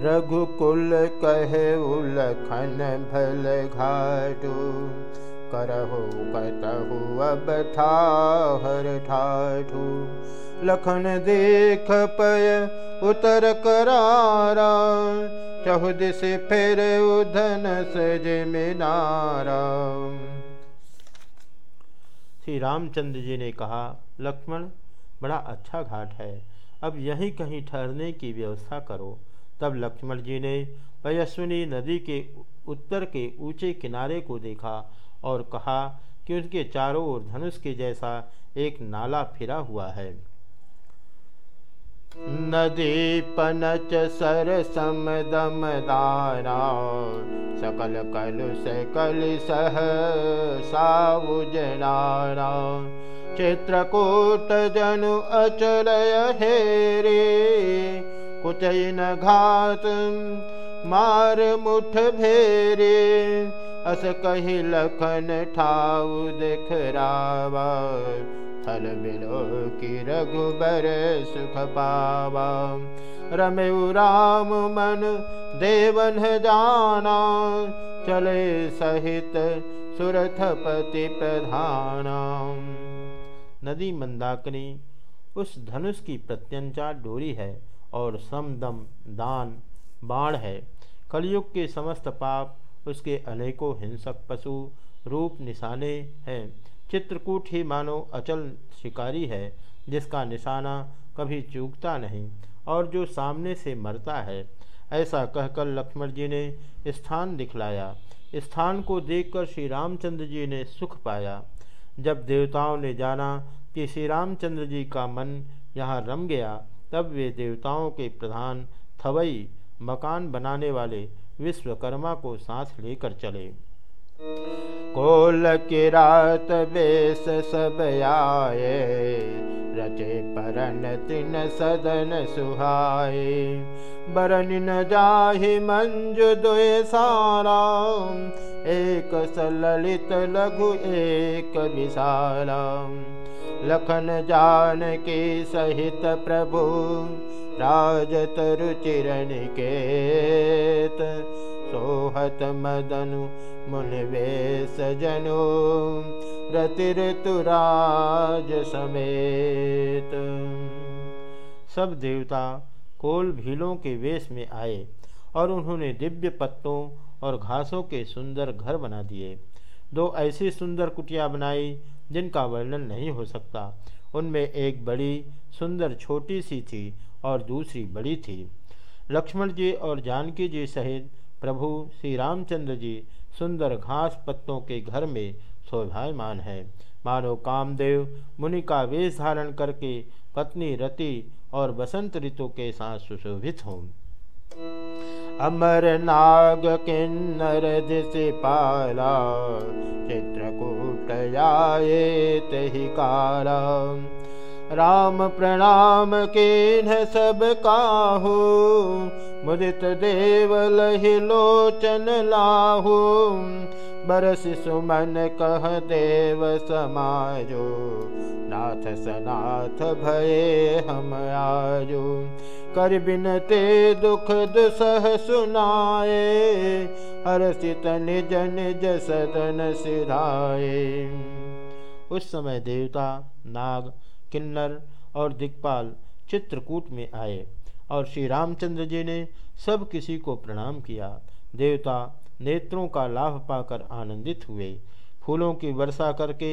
रघुकुल कहे उलखन भल घाटू। करहु कतहु अब ठाहर ठाठू। लखन देख पय उतर करारा। चहुदिस फिर उधन सज मिनारा। श्री रामचंद्र जी ने कहा, लक्ष्मण, बड़ा अच्छा घाट है। अब यहीं कहीं ठहरने की व्यवस्था करो। तब लक्ष्मण जी ने पयस्विनी नदी के उत्तर के ऊँचे किनारे को देखा और कहा कि उसके चारों ओर धनुष के जैसा एक नाला फिरा हुआ है। नदी पनच सर सम दम दाना सकल कलु सकल सह साउजनारा चित्रकूट जनु अचल हेरे कुचैन घात मार मुठ भेरे अस कही लखन ठाउ देख रावा। थल बिलो की रघुबर सुख पावा। रमेउ राम मन देवन जाना, चले सहित सुरथपति प्रधाना। नदी मंदाकिनी, उस धनुष की प्रत्यंचा डोरी है। और समदम दान बाण है। कलयुग के समस्त पाप उसके अनेकों हिंसक पशु रूप निशाने हैं। चित्रकूट ही मानो अचल शिकारी है, जिसका निशाना कभी चूकता नहीं और जो सामने से मरता है। ऐसा कहकर लक्ष्मण जी ने स्थान दिखलाया। स्थान को देखकर श्री रामचंद्र जी ने सुख पाया। जब देवताओं ने जाना कि श्री रामचंद्र जी का मन यहाँ रम गया तब वे देवताओं के प्रधान थवई मकान बनाने वाले विश्वकर्मा को सांस लेकर चले। कोल की रात बेस सब आए, रचे परन तिन सदन सुहाए। बरन न जाहि मंजु दुए सारा, एक सलित लघु एक विशाला। लखन जान के सहित प्रभु राजतरु चिरण केत। सोहत मदनु मुनवे सजनो रति ऋतुराज समेत। सब देवता कोल भीलों के वेश में आए और उन्होंने दिव्य पत्तों और घासों के सुंदर घर बना दिए। दो ऐसी सुंदर कुटिया बनाई जिनका वर्णन नहीं हो सकता। उनमें एक बड़ी, सुंदर छोटी सी थी और दूसरी बड़ी थी। लक्ष्मण जी और जानकी जी सहित प्रभु श्री रामचंद्र जी सुंदर घास पत्तों के घर में शोभायमान है। मानो कामदेव मुनि का वेश धारण करके पत्नी रति और बसंत ऋतु के साथ सुशोभित हों। अमर नाग किन्नर दिशि पाला चित्रकूट आए तही काला। राम प्रणाम किन्ह सब काहू मुदित देव लहि लोचन लाहू। बरस सुमन कह देव समाजो नाथ सनाथ भये हम आजो। कर बिनते दुख दुसह सुनाए हर्षित निज निज सदन सिधाए। उस समय देवता, नाग, किन्नर और दिक्पाल चित्रकूट में आए और श्री रामचंद्र जी ने सब किसी को प्रणाम किया। देवता नेत्रों का लाभ पाकर आनंदित हुए। फूलों की वर्षा करके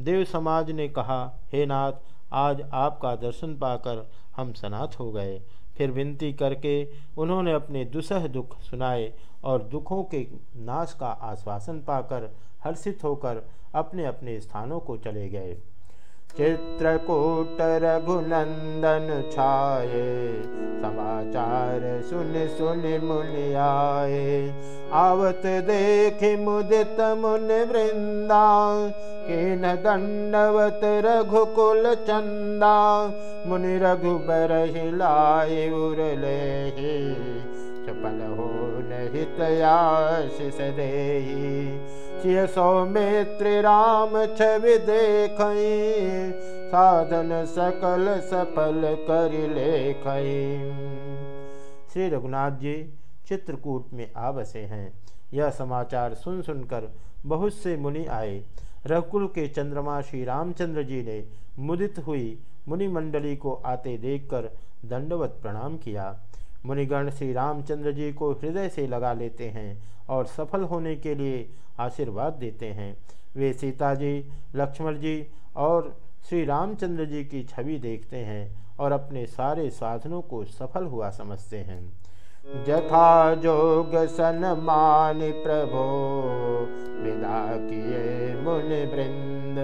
देव समाज ने कहा, हे नाथ, आज आपका दर्शन पाकर हम सनाथ हो गए। फिर विनती करके उन्होंने अपने दुसह दुख सुनाए और दुखों के नाश का आश्वासन पाकर हर्षित होकर अपने अपने स्थानों को चले गए। चित्रकूट रघुनंदन छाए समाचार आवत देख मुदित मुन वृंदा किन दंडवत रघुकुल चंदा। मुनि रघुबर हिलाए उरले चपल हो नहितयाशिष दे सिय सौमित्र राम छवि देख साधन सकल सफल कर लेख श्री रघुनाथ जी चित्रकूट में आ बसे हैं। यह समाचार सुन सुनकर बहुत से मुनि आए। रघुकुल के चंद्रमा श्री रामचंद्र जी ने मुदित हुई मुनिमंडली को आते देखकर दंडवत प्रणाम किया। मुनिगण श्री रामचंद्र जी को हृदय से लगा लेते हैं और सफल होने के लिए आशीर्वाद देते हैं। वे सीता जी, लक्ष्मण जी और श्री रामचंद्र जी की छवि देखते हैं और अपने सारे साधनों को सफल हुआ समझते हैं। जथा जोग सनमान प्रभो, विदा किए मुन वृंद।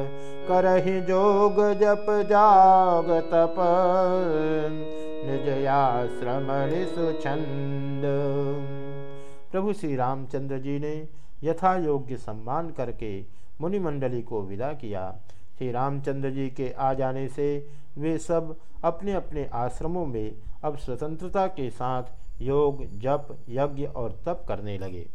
करहि जोग जप जाग तप। निज आश्रम सुछंद प्रभु श्री रामचंद्र जी ने यथा योग्य सम्मान करके मुनिमंडली को विदा किया। श्री रामचंद्र जी के आ जाने से वे सब अपने अपने आश्रमों में अब स्वतंत्रता के साथ योग, जप, यज्ञ और तप करने लगे।